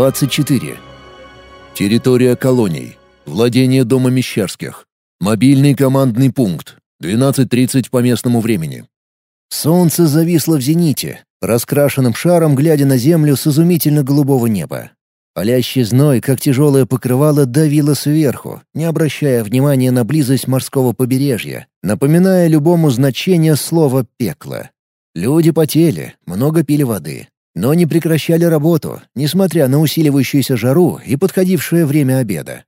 24. Территория колоний. Владение дома Мещерских. Мобильный командный пункт. 12.30 по местному времени. Солнце зависло в зените, раскрашенным шаром глядя на землю с изумительно голубого неба. Палящий зной, как тяжелое покрывало, давило сверху, не обращая внимания на близость морского побережья, напоминая любому значение слова «пекло». Люди потели, много пили воды, но не прекращали работу, несмотря на усиливающуюся жару и подходившее время обеда.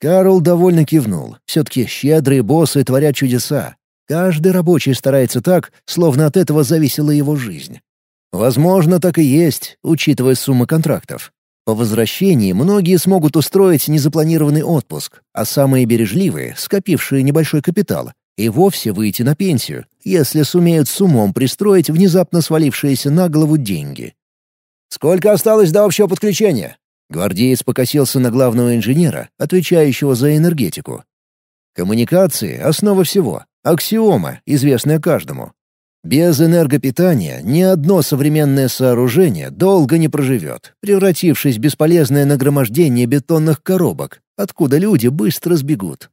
Карл довольно кивнул. Все-таки щедрые боссы творят чудеса. Каждый рабочий старается так, словно от этого зависела его жизнь. Возможно, так и есть, учитывая сумму контрактов. По возвращении многие смогут устроить незапланированный отпуск, а самые бережливые, скопившие небольшой капитал, и вовсе выйти на пенсию, если сумеют с умом пристроить внезапно свалившиеся на голову деньги. «Сколько осталось до общего подключения?» Гвардеец покосился на главного инженера, отвечающего за энергетику. Коммуникации — основа всего, аксиома, известная каждому. Без энергопитания ни одно современное сооружение долго не проживет, превратившись в бесполезное нагромождение бетонных коробок, откуда люди быстро сбегут.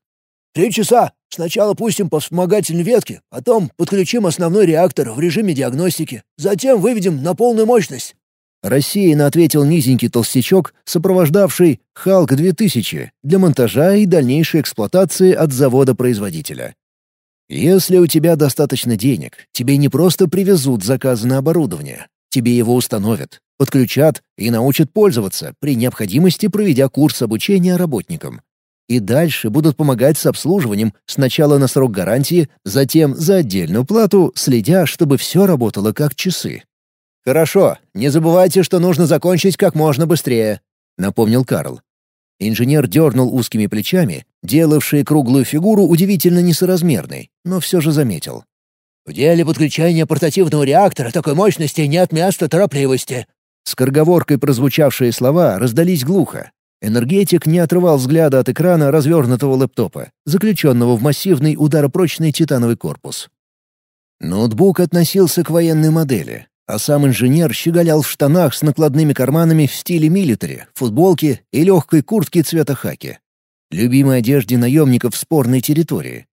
«Три часа. Сначала пустим по вспомогательной ветке, потом подключим основной реактор в режиме диагностики, затем выведем на полную мощность». Рассеянно ответил низенький толстячок, сопровождавший «Халк-2000» для монтажа и дальнейшей эксплуатации от завода-производителя. Если у тебя достаточно денег, тебе не просто привезут заказанное оборудование, тебе его установят, подключат и научат пользоваться, при необходимости проведя курс обучения работникам. И дальше будут помогать с обслуживанием, сначала на срок гарантии, затем за отдельную плату, следя, чтобы все работало как часы. «Хорошо, не забывайте, что нужно закончить как можно быстрее», — напомнил Карл. Инженер дернул узкими плечами, делавшие круглую фигуру удивительно несоразмерной, но все же заметил. «В деле подключения портативного реактора такой мощности нет места торопливости». Скороговоркой прозвучавшие слова раздались глухо. Энергетик не отрывал взгляда от экрана развернутого лэптопа, заключенного в массивный ударопрочный титановый корпус. Ноутбук относился к военной модели, а сам инженер щеголял в штанах с накладными карманами в стиле милитари, футболке и легкой куртке цвета хаки. Любимой одежде наемников в спорной территории.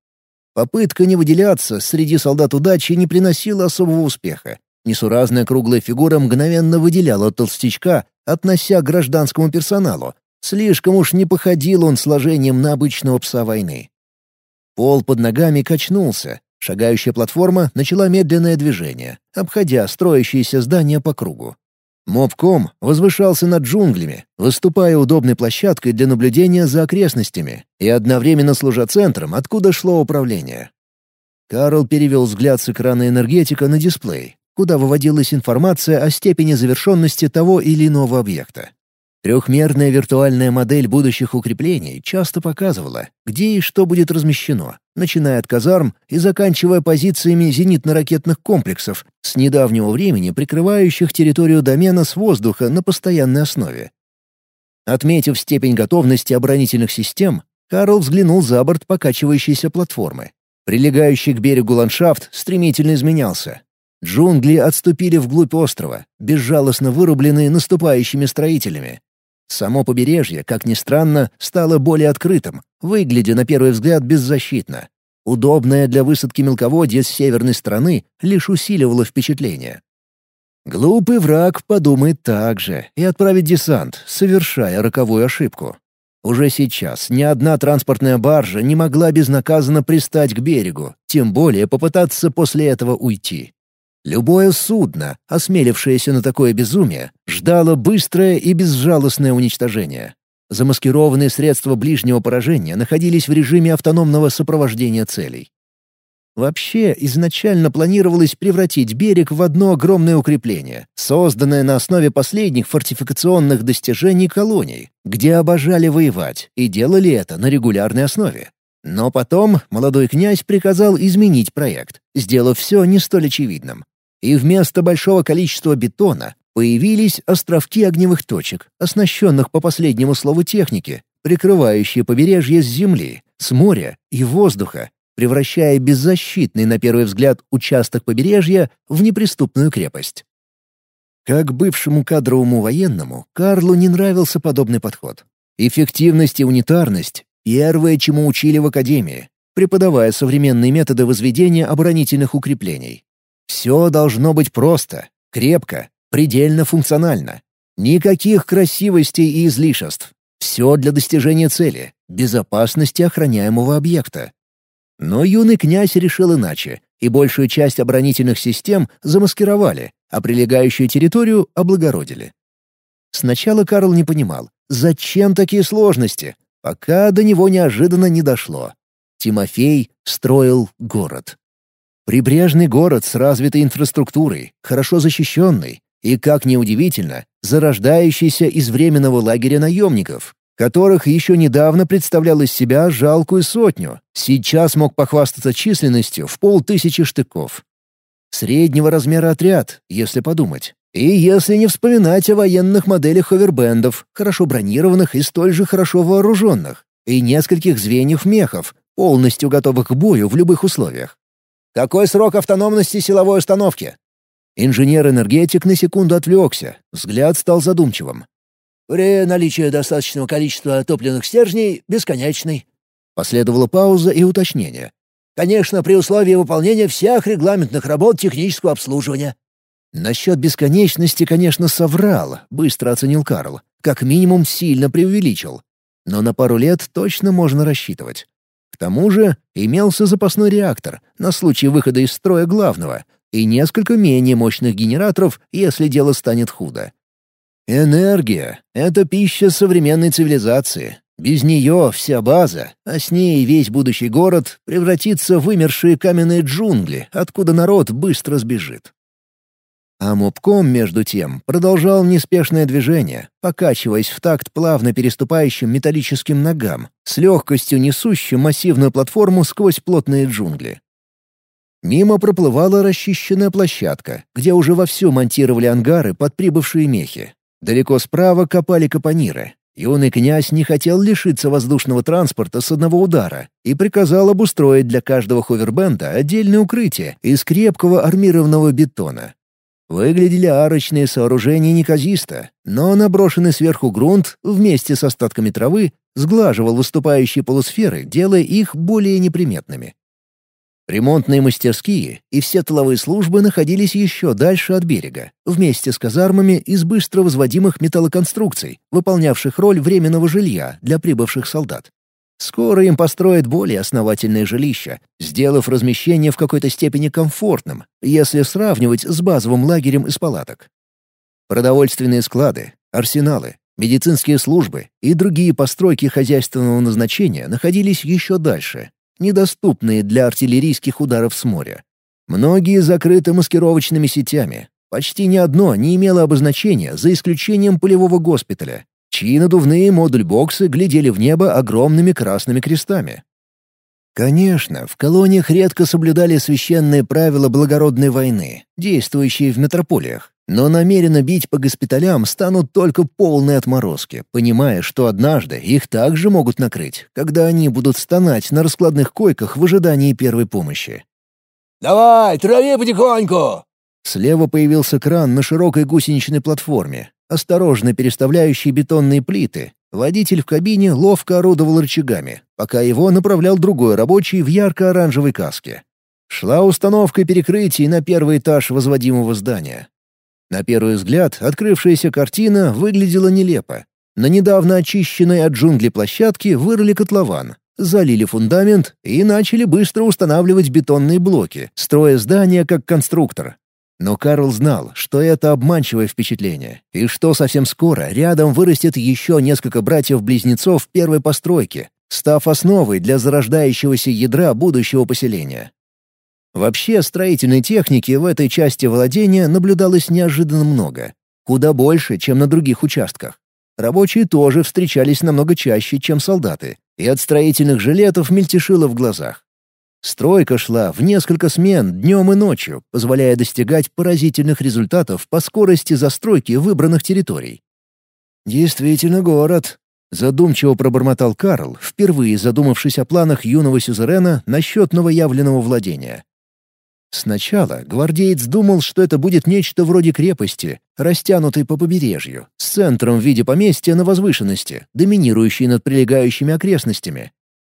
Попытка не выделяться среди солдат удачи не приносила особого успеха. Несуразная круглая фигура мгновенно выделяла толстячка, относя к гражданскому персоналу. Слишком уж не походил он сложением на обычного пса войны. Пол под ногами качнулся, Шагающая платформа начала медленное движение, обходя строящиеся здания по кругу. Мобком возвышался над джунглями, выступая удобной площадкой для наблюдения за окрестностями и одновременно служа центром, откуда шло управление. Карл перевел взгляд с экрана энергетика на дисплей, куда выводилась информация о степени завершенности того или иного объекта. Трехмерная виртуальная модель будущих укреплений часто показывала, где и что будет размещено, начиная от казарм и заканчивая позициями зенитно-ракетных комплексов, с недавнего времени прикрывающих территорию домена с воздуха на постоянной основе. Отметив степень готовности оборонительных систем, Карл взглянул за борт покачивающейся платформы. Прилегающий к берегу ландшафт стремительно изменялся. Джунгли отступили вглубь острова, безжалостно вырубленные наступающими строителями, Само побережье, как ни странно, стало более открытым, выглядя на первый взгляд беззащитно. Удобное для высадки мелководья с северной стороны лишь усиливало впечатление. Глупый враг подумает так же и отправит десант, совершая роковую ошибку. Уже сейчас ни одна транспортная баржа не могла безнаказанно пристать к берегу, тем более попытаться после этого уйти. Любое судно, осмелившееся на такое безумие, ждало быстрое и безжалостное уничтожение. Замаскированные средства ближнего поражения находились в режиме автономного сопровождения целей. Вообще, изначально планировалось превратить берег в одно огромное укрепление, созданное на основе последних фортификационных достижений колоний, где обожали воевать и делали это на регулярной основе. Но потом молодой князь приказал изменить проект, сделав все не столь очевидным и вместо большого количества бетона появились островки огневых точек, оснащенных по последнему слову техники, прикрывающие побережье с земли, с моря и воздуха, превращая беззащитный на первый взгляд участок побережья в неприступную крепость. Как бывшему кадровому военному, Карлу не нравился подобный подход. Эффективность и унитарность — первое, чему учили в Академии, преподавая современные методы возведения оборонительных укреплений. Все должно быть просто, крепко, предельно функционально. Никаких красивостей и излишеств. Все для достижения цели — безопасности охраняемого объекта. Но юный князь решил иначе, и большую часть оборонительных систем замаскировали, а прилегающую территорию облагородили. Сначала Карл не понимал, зачем такие сложности, пока до него неожиданно не дошло. Тимофей строил город. Прибрежный город с развитой инфраструктурой, хорошо защищенный и, как ни удивительно, зарождающийся из временного лагеря наемников, которых еще недавно представлял из себя жалкую сотню, сейчас мог похвастаться численностью в полтысячи штыков. Среднего размера отряд, если подумать. И если не вспоминать о военных моделях ховербендов, хорошо бронированных и столь же хорошо вооруженных, и нескольких звеньев мехов, полностью готовых к бою в любых условиях. «Какой срок автономности силовой установки?» Инженер-энергетик на секунду отвлекся, взгляд стал задумчивым. «При наличии достаточного количества топливных стержней — бесконечный». Последовала пауза и уточнение. «Конечно, при условии выполнения всех регламентных работ технического обслуживания». Насчет бесконечности, конечно, соврал, быстро оценил Карл. Как минимум сильно преувеличил. Но на пару лет точно можно рассчитывать. К тому же имелся запасной реактор на случай выхода из строя главного и несколько менее мощных генераторов, если дело станет худо. Энергия — это пища современной цивилизации. Без нее вся база, а с ней весь будущий город превратится в вымершие каменные джунгли, откуда народ быстро сбежит. А мобком, между тем, продолжал неспешное движение, покачиваясь в такт плавно переступающим металлическим ногам, с легкостью несущим массивную платформу сквозь плотные джунгли. Мимо проплывала расчищенная площадка, где уже вовсю монтировали ангары под прибывшие мехи. Далеко справа копали капониры. Юный князь не хотел лишиться воздушного транспорта с одного удара и приказал обустроить для каждого ховербенда отдельное укрытие из крепкого армированного бетона, Выглядели арочные сооружения неказисто, но наброшенный сверху грунт вместе с остатками травы сглаживал выступающие полусферы, делая их более неприметными. Ремонтные мастерские и все тыловые службы находились еще дальше от берега, вместе с казармами из быстро возводимых металлоконструкций, выполнявших роль временного жилья для прибывших солдат. Скоро им построят более основательное жилище, сделав размещение в какой-то степени комфортным, если сравнивать с базовым лагерем из палаток. Продовольственные склады, арсеналы, медицинские службы и другие постройки хозяйственного назначения находились еще дальше, недоступные для артиллерийских ударов с моря. Многие закрыты маскировочными сетями. Почти ни одно не имело обозначения, за исключением полевого госпиталя, чьи надувные модуль-боксы глядели в небо огромными красными крестами. Конечно, в колониях редко соблюдали священные правила благородной войны, действующие в метрополиях, но намеренно бить по госпиталям станут только полные отморозки, понимая, что однажды их также могут накрыть, когда они будут стонать на раскладных койках в ожидании первой помощи. «Давай, трави потихоньку!» Слева появился кран на широкой гусеничной платформе, осторожно переставляющий бетонные плиты. Водитель в кабине ловко орудовал рычагами, пока его направлял другой рабочий в ярко-оранжевой каске. Шла установка перекрытий на первый этаж возводимого здания. На первый взгляд, открывшаяся картина выглядела нелепо. На недавно очищенной от джунглей площадке вырыли котлован, залили фундамент и начали быстро устанавливать бетонные блоки, строя здание как конструктор. Но Карл знал, что это обманчивое впечатление, и что совсем скоро рядом вырастет еще несколько братьев-близнецов первой постройки, став основой для зарождающегося ядра будущего поселения. Вообще, строительной техники в этой части владения наблюдалось неожиданно много. Куда больше, чем на других участках. Рабочие тоже встречались намного чаще, чем солдаты, и от строительных жилетов мельтешило в глазах. Стройка шла в несколько смен днем и ночью, позволяя достигать поразительных результатов по скорости застройки выбранных территорий. «Действительно город», — задумчиво пробормотал Карл, впервые задумавшись о планах юного сюзерена насчет новоявленного владения. Сначала гвардеец думал, что это будет нечто вроде крепости, растянутой по побережью, с центром в виде поместья на возвышенности, доминирующей над прилегающими окрестностями.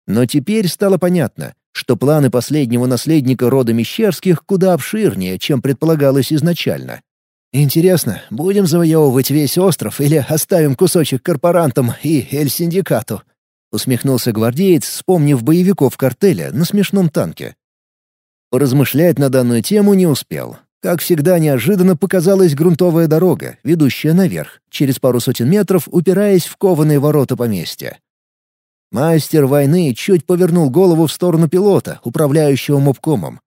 Но теперь стало понятно, что планы последнего наследника рода Мещерских куда обширнее, чем предполагалось изначально. «Интересно, будем завоевывать весь остров или оставим кусочек корпорантам и Эль-Синдикату?» — усмехнулся гвардеец, вспомнив боевиков картеля на смешном танке. Поразмышлять на данную тему не успел. Как всегда, неожиданно показалась грунтовая дорога, ведущая наверх, через пару сотен метров упираясь в кованые ворота поместья. Мастер войны чуть повернул голову в сторону пилота, управляющего мобкомом.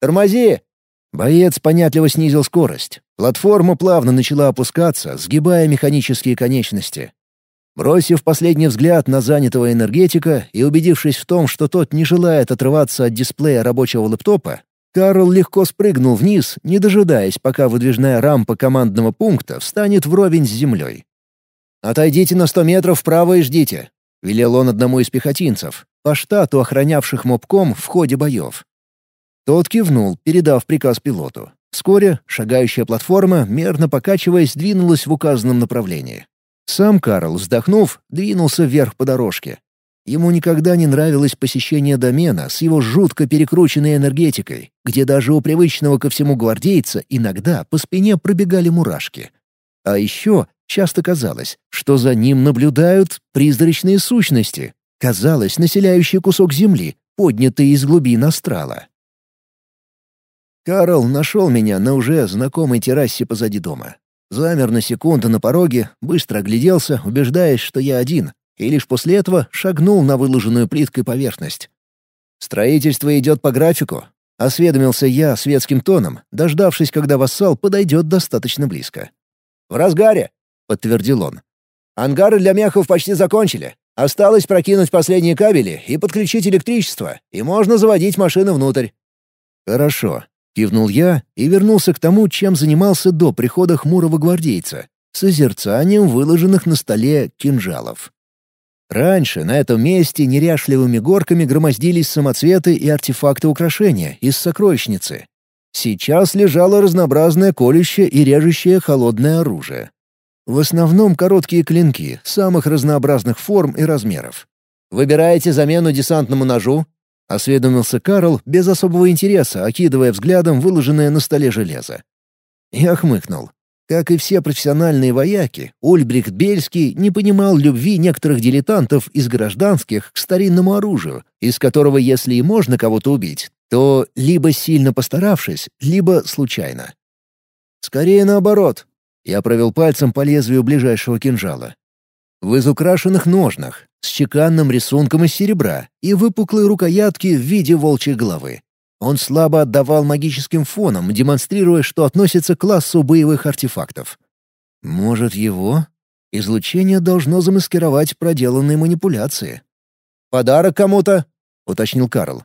«Тормози!» Боец понятливо снизил скорость. Платформа плавно начала опускаться, сгибая механические конечности. Бросив последний взгляд на занятого энергетика и убедившись в том, что тот не желает отрываться от дисплея рабочего лэптопа, Карл легко спрыгнул вниз, не дожидаясь, пока выдвижная рампа командного пункта встанет вровень с землей. «Отойдите на сто метров вправо и ждите», — велел он одному из пехотинцев, по штату охранявших мобком в ходе боев. Тот кивнул, передав приказ пилоту. Вскоре шагающая платформа, мерно покачиваясь, двинулась в указанном направлении. Сам Карл, вздохнув, двинулся вверх по дорожке. Ему никогда не нравилось посещение домена с его жутко перекрученной энергетикой, где даже у привычного ко всему гвардейца иногда по спине пробегали мурашки. А еще часто казалось, что за ним наблюдают призрачные сущности, казалось, населяющие кусок земли, поднятые из глубин астрала. Карл нашел меня на уже знакомой террасе позади дома. Замер на секунду на пороге, быстро огляделся, убеждаясь, что я один, и лишь после этого шагнул на выложенную плиткой поверхность. «Строительство идет по графику», — осведомился я светским тоном, дождавшись, когда вассал подойдет достаточно близко. «В разгаре», — подтвердил он. «Ангары для мехов почти закончили. Осталось прокинуть последние кабели и подключить электричество, и можно заводить машины внутрь». «Хорошо. Кивнул я и вернулся к тому, чем занимался до прихода хмурого гвардейца — созерцанием выложенных на столе кинжалов. Раньше на этом месте неряшливыми горками громоздились самоцветы и артефакты украшения из сокровищницы. Сейчас лежало разнообразное колющее и режущее холодное оружие. В основном короткие клинки, самых разнообразных форм и размеров. «Выбираете замену десантному ножу?» — осведомился Карл без особого интереса, окидывая взглядом выложенное на столе железо. Я хмыкнул. Как и все профессиональные вояки, Ульбрихт Бельский не понимал любви некоторых дилетантов из гражданских к старинному оружию, из которого, если и можно кого-то убить, то либо сильно постаравшись, либо случайно. Скорее наоборот. Я провел пальцем по лезвию ближайшего кинжала. В изукрашенных ножнах, с чеканным рисунком из серебра и выпуклой рукоятки в виде волчьей головы. Он слабо отдавал магическим фоном, демонстрируя, что относится к классу боевых артефактов. Может, его? Излучение должно замаскировать проделанные манипуляции. «Подарок кому-то?» — уточнил Карл.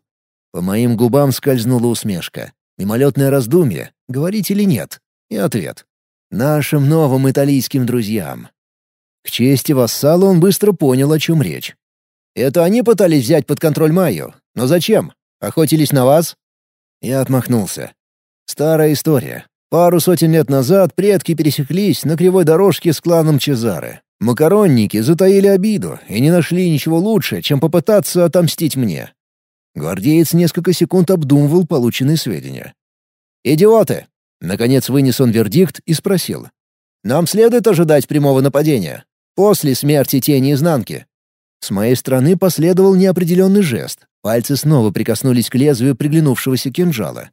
По моим губам скользнула усмешка. Мимолетное раздумье, говорить или нет, и ответ. Нашим новым итальянским друзьям. К чести вассала он быстро понял, о чем речь. «Это они пытались взять под контроль Майю? Но зачем? Охотились на вас?» Я отмахнулся. «Старая история. Пару сотен лет назад предки пересеклись на кривой дорожке с кланом Чезары. Макаронники затаили обиду и не нашли ничего лучше, чем попытаться отомстить мне». Гвардеец несколько секунд обдумывал полученные сведения. «Идиоты!» Наконец вынес он вердикт и спросил. «Нам следует ожидать прямого нападения?» После смерти тени изнанки. С моей стороны последовал неопределенный жест. Пальцы снова прикоснулись к лезвию приглянувшегося кинжала.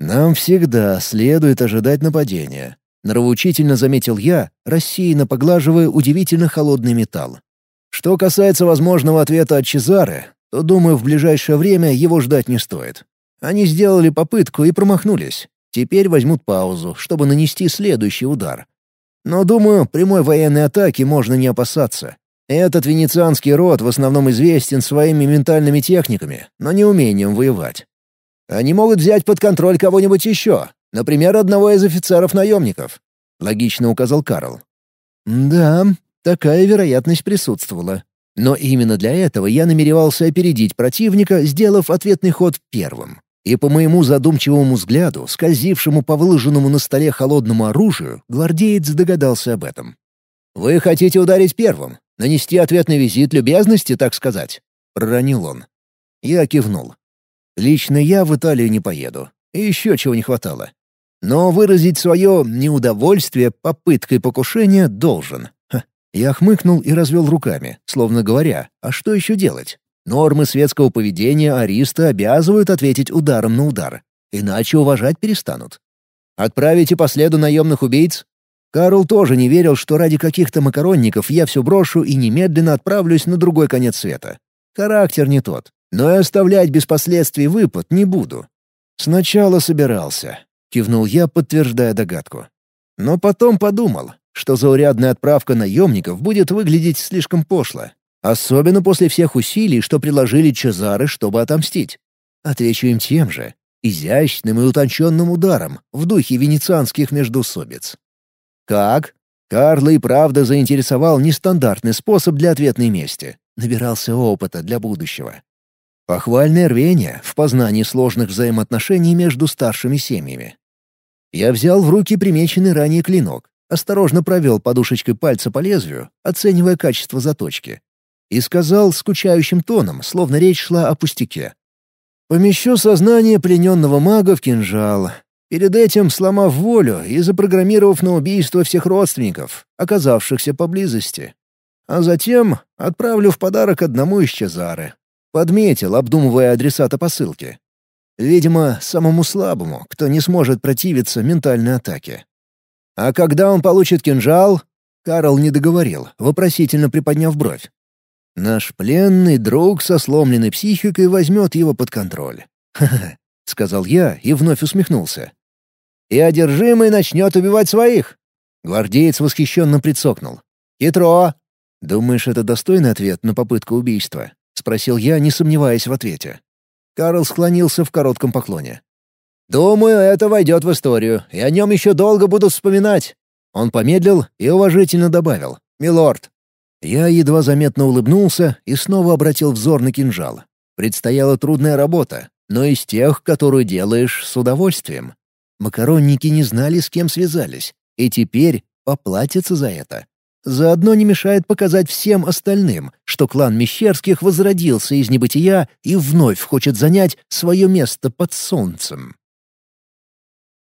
«Нам всегда следует ожидать нападения», — нравоучительно заметил я, рассеянно поглаживая удивительно холодный металл. Что касается возможного ответа от Чезары, то, думаю, в ближайшее время его ждать не стоит. Они сделали попытку и промахнулись. Теперь возьмут паузу, чтобы нанести следующий удар. Но, думаю, прямой военной атаки можно не опасаться. Этот венецианский род в основном известен своими ментальными техниками, но не умением воевать. Они могут взять под контроль кого-нибудь еще, например, одного из офицеров-наемников», — логично указал Карл. «Да, такая вероятность присутствовала. Но именно для этого я намеревался опередить противника, сделав ответный ход первым. И по моему задумчивому взгляду, скользившему по выложенному на столе холодному оружию, гвардеец догадался об этом. «Вы хотите ударить первым? Нанести ответный визит любезности, так сказать?» — проронил он. Я кивнул. «Лично я в Италию не поеду. И еще чего не хватало. Но выразить свое неудовольствие попыткой покушения должен. Я хмыкнул и развел руками, словно говоря, а что еще делать? Нормы светского поведения Ариста обязывают ответить ударом на удар, иначе уважать перестанут. Отправите по следу наемных убийц? Карл тоже не верил, что ради каких-то макаронников я все брошу и немедленно отправлюсь на другой конец света. Характер не тот, но и оставлять без последствий выпад не буду. Сначала собирался, кивнул я, подтверждая догадку. Но потом подумал, что заурядная отправка наемников будет выглядеть слишком пошло, Особенно после всех усилий, что приложили Чезары, чтобы отомстить. Отвечу им тем же, изящным и утонченным ударом, в духе венецианских междоусобиц. Как? Карла и правда заинтересовал нестандартный способ для ответной мести. Набирался опыта для будущего. Похвальное рвение в познании сложных взаимоотношений между старшими семьями. Я взял в руки примеченный ранее клинок, осторожно провел подушечкой пальца по лезвию, оценивая качество заточки и сказал скучающим тоном, словно речь шла о пустяке. «Помещу сознание плененного мага в кинжал, перед этим сломав волю и запрограммировав на убийство всех родственников, оказавшихся поблизости. А затем отправлю в подарок одному из Чезары. Подметил, обдумывая адресата посылки. Видимо, самому слабому, кто не сможет противиться ментальной атаке. А когда он получит кинжал, Карл не договорил, вопросительно приподняв бровь. Наш пленный друг со сломленной психикой возьмет его под контроль. «Ха-ха», — сказал я и вновь усмехнулся. «И одержимый начнет убивать своих!» Гвардеец восхищенно прицокнул. «Хитро!» «Думаешь, это достойный ответ на попытку убийства?» — спросил я, не сомневаясь в ответе. Карл склонился в коротком поклоне. «Думаю, это войдет в историю, и о нем еще долго будут вспоминать». Он помедлил и уважительно добавил. «Милорд, я едва заметно улыбнулся и снова обратил взор на кинжал. Предстояла трудная работа, но из тех, которую делаешь с удовольствием. Макаронники не знали, с кем связались, и теперь поплатятся за это. Заодно не мешает показать всем остальным, что клан Мещерских возродился из небытия и вновь хочет занять свое место под солнцем.